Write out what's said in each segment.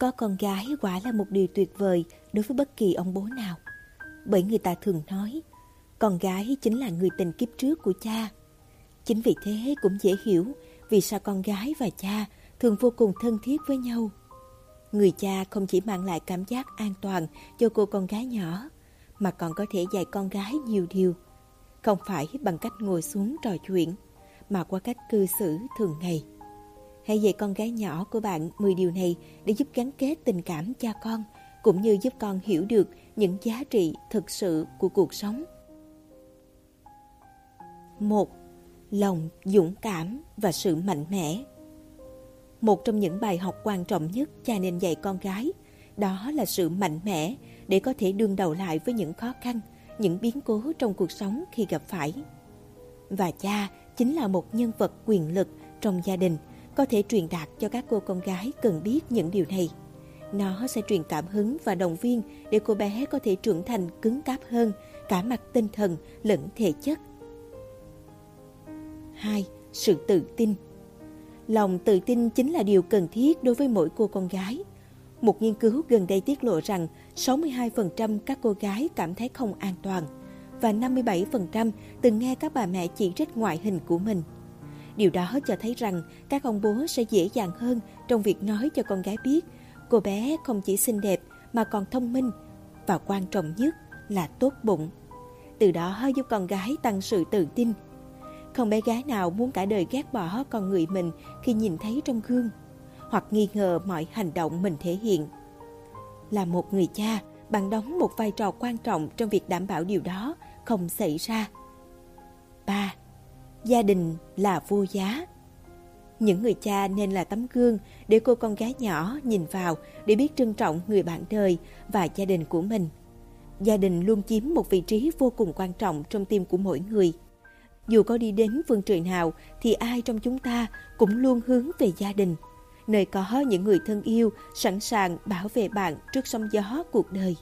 Có con gái quả là một điều tuyệt vời đối với bất kỳ ông bố nào. Bởi người ta thường nói, con gái chính là người tình kiếp trước của cha. Chính vì thế cũng dễ hiểu vì sao con gái và cha thường vô cùng thân thiết với nhau. Người cha không chỉ mang lại cảm giác an toàn cho cô con gái nhỏ, mà còn có thể dạy con gái nhiều điều. Không phải bằng cách ngồi xuống trò chuyện, mà qua cách cư xử thường ngày. Hãy dạy con gái nhỏ của bạn 10 điều này để giúp gắn kết tình cảm cha con, cũng như giúp con hiểu được những giá trị thực sự của cuộc sống. 1. Lòng dũng cảm và sự mạnh mẽ Một trong những bài học quan trọng nhất cha nên dạy con gái đó là sự mạnh mẽ để có thể đương đầu lại với những khó khăn, những biến cố trong cuộc sống khi gặp phải. Và cha chính là một nhân vật quyền lực trong gia đình, có thể truyền đạt cho các cô con gái cần biết những điều này. Nó sẽ truyền cảm hứng và động viên để cô bé có thể trưởng thành cứng cáp hơn, cả mặt tinh thần lẫn thể chất. 2. Sự tự tin Lòng tự tin chính là điều cần thiết đối với mỗi cô con gái. Một nghiên cứu gần đây tiết lộ rằng 62% các cô gái cảm thấy không an toàn và 57% từng nghe các bà mẹ chỉ trích ngoại hình của mình. Điều đó cho thấy rằng các ông bố sẽ dễ dàng hơn trong việc nói cho con gái biết cô bé không chỉ xinh đẹp mà còn thông minh và quan trọng nhất là tốt bụng. Từ đó giúp con gái tăng sự tự tin. Không bé gái nào muốn cả đời ghét bỏ con người mình khi nhìn thấy trong gương hoặc nghi ngờ mọi hành động mình thể hiện. Là một người cha, bạn đóng một vai trò quan trọng trong việc đảm bảo điều đó không xảy ra. 3. Gia đình là vô giá. Những người cha nên là tấm gương để cô con gái nhỏ nhìn vào để biết trân trọng người bạn đời và gia đình của mình. Gia đình luôn chiếm một vị trí vô cùng quan trọng trong tim của mỗi người. Dù có đi đến phương trời nào thì ai trong chúng ta cũng luôn hướng về gia đình, nơi có những người thân yêu sẵn sàng bảo vệ bạn trước sóng gió cuộc đời.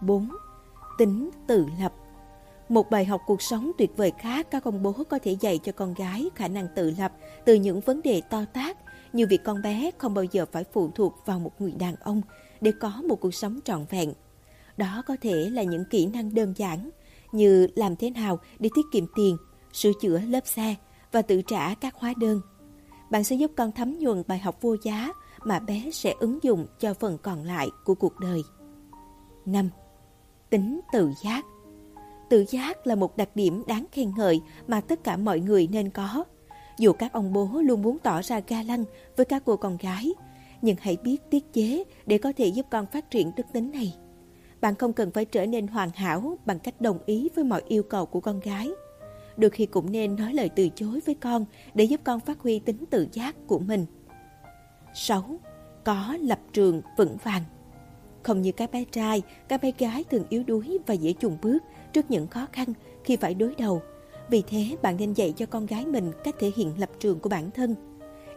4. Tính tự lập một bài học cuộc sống tuyệt vời khác các ông bố có thể dạy cho con gái khả năng tự lập từ những vấn đề to tát như việc con bé không bao giờ phải phụ thuộc vào một người đàn ông để có một cuộc sống trọn vẹn. Đó có thể là những kỹ năng đơn giản như làm thế nào để tiết kiệm tiền, sửa chữa lớp xe và tự trả các hóa đơn. Bạn sẽ giúp con thấm nhuần bài học vô giá mà bé sẽ ứng dụng cho phần còn lại của cuộc đời. 5. Tính tự giác Tự giác là một đặc điểm đáng khen ngợi mà tất cả mọi người nên có. Dù các ông bố luôn muốn tỏ ra ga lăng với các cô con gái, nhưng hãy biết tiết chế để có thể giúp con phát triển đức tính này. Bạn không cần phải trở nên hoàn hảo bằng cách đồng ý với mọi yêu cầu của con gái. Đôi khi cũng nên nói lời từ chối với con để giúp con phát huy tính tự giác của mình. 6. Có lập trường vững vàng không như các bé trai, các bé gái thường yếu đuối và dễ chùn bước trước những khó khăn khi phải đối đầu. Vì thế, bạn nên dạy cho con gái mình cách thể hiện lập trường của bản thân.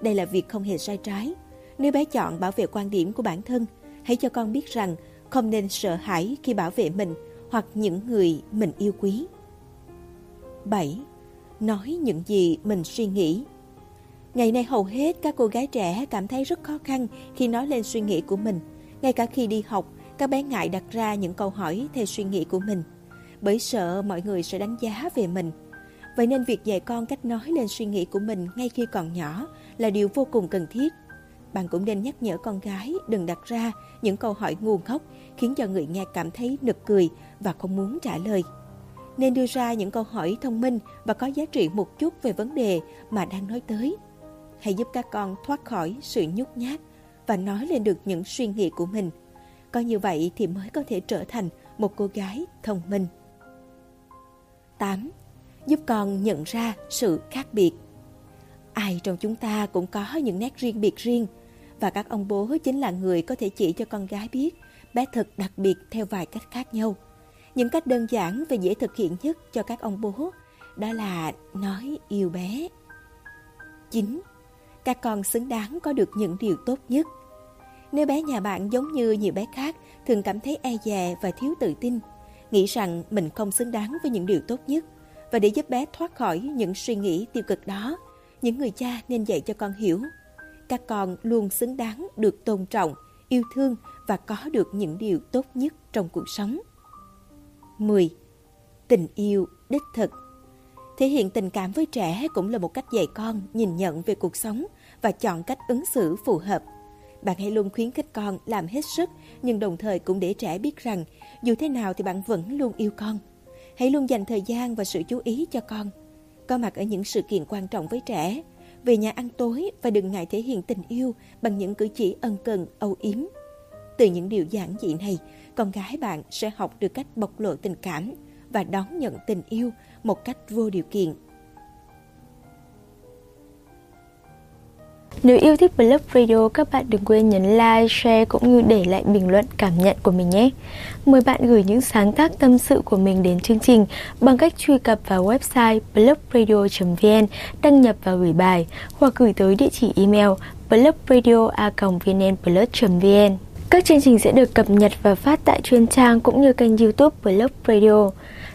Đây là việc không hề sai trái. Nếu bé chọn bảo vệ quan điểm của bản thân, hãy cho con biết rằng không nên sợ hãi khi bảo vệ mình hoặc những người mình yêu quý. 7. Nói những gì mình suy nghĩ Ngày nay hầu hết các cô gái trẻ cảm thấy rất khó khăn khi nói lên suy nghĩ của mình. Ngay cả khi đi học, các bé ngại đặt ra những câu hỏi theo suy nghĩ của mình bởi sợ mọi người sẽ đánh giá về mình. Vậy nên việc dạy con cách nói lên suy nghĩ của mình ngay khi còn nhỏ là điều vô cùng cần thiết. Bạn cũng nên nhắc nhở con gái đừng đặt ra những câu hỏi ngu ngốc khiến cho người nghe cảm thấy nực cười và không muốn trả lời. Nên đưa ra những câu hỏi thông minh và có giá trị một chút về vấn đề mà đang nói tới. Hãy giúp các con thoát khỏi sự nhút nhát và nói lên được những suy nghĩ của mình. Có như vậy thì mới có thể trở thành một cô gái thông minh. 8. Giúp con nhận ra sự khác biệt. Ai trong chúng ta cũng có những nét riêng biệt riêng, và các ông bố chính là người có thể chỉ cho con gái biết bé thật đặc biệt theo vài cách khác nhau. Những cách đơn giản và dễ thực hiện nhất cho các ông bố đó là nói yêu bé. 9. Các con xứng đáng có được những điều tốt nhất. Nếu bé nhà bạn giống như nhiều bé khác thường cảm thấy e dè và thiếu tự tin, nghĩ rằng mình không xứng đáng với những điều tốt nhất và để giúp bé thoát khỏi những suy nghĩ tiêu cực đó, những người cha nên dạy cho con hiểu. các con luôn xứng đáng được tôn trọng, yêu thương và có được những điều tốt nhất trong cuộc sống. 10. Tình yêu đích thực Thể hiện tình cảm với trẻ cũng là một cách dạy con nhìn nhận về cuộc sống và chọn cách ứng xử phù hợp. Bạn hãy luôn khuyến khích con làm hết sức, nhưng đồng thời cũng để trẻ biết rằng dù thế nào thì bạn vẫn luôn yêu con. Hãy luôn dành thời gian và sự chú ý cho con. Có mặt ở những sự kiện quan trọng với trẻ, về nhà ăn tối và đừng ngại thể hiện tình yêu bằng những cử chỉ ân cần, âu yếm. Từ những điều giản dị này, con gái bạn sẽ học được cách bộc lộ tình cảm và đón nhận tình yêu một cách vô điều kiện. Nếu yêu thích Blog Radio, các bạn đừng quên nhấn like, share cũng như để lại bình luận cảm nhận của mình nhé. Mời bạn gửi những sáng tác tâm sự của mình đến chương trình bằng cách truy cập vào website blogradio.vn, đăng nhập và gửi bài hoặc gửi tới địa chỉ email blogradio.vnplus.vn. Các chương trình sẽ được cập nhật và phát tại chuyên trang cũng như kênh youtube Blog Radio.